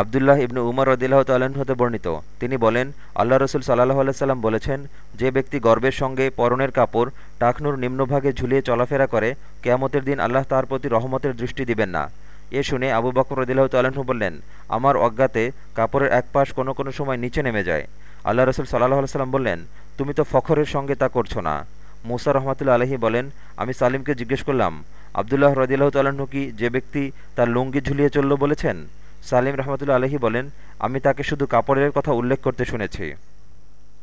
আবদুল্লাহ ইবনু উমর রদিল্লাহ তাল্লাহ্ন হতে বর্ণিত। তিনি বলেন, আল্লাহ রসুল সাল্লাহ আল্লাহ বলেছেন, যে ব্যক্তি গর্বের সঙ্গে পরনের কাপড় টাকনুর নিম্নভাগে ঝুলিয়ে চলাফেরা করে, কেয়ামতের দিন আল্লাহ তার প্রতি রহমতের দৃষ্টি দিবেন না। এ শুনে আবু বকর রদিল্লাহ তাল্লাহ্ন বললেন, আমার অজ্ঞাতে কাপড়ের এক পাশ কোনো কোনো সময় নিচে নেমে যায়। আল্লাহ রসুল সাল্লাহ সাল্লাম বললেন, তুমি তো ফখরের সঙ্গে তা করছ না। মুসা রহমতুল্লা আলহী বলেন, আমি সালিমকে জিজ্ঞেস করলাম, আবদুল্লাহ রদিল্লাহ তাল্লাহ্ন কি যে ব্যক্তি তার লুঙ্গি ঝুলিয়ে চলল বলেছেন? সালিম রহমতুল্লা আলহী বলেন আমি তাকে শুধু কাপড়ের কথা উল্লেখ করতে শুনেছি।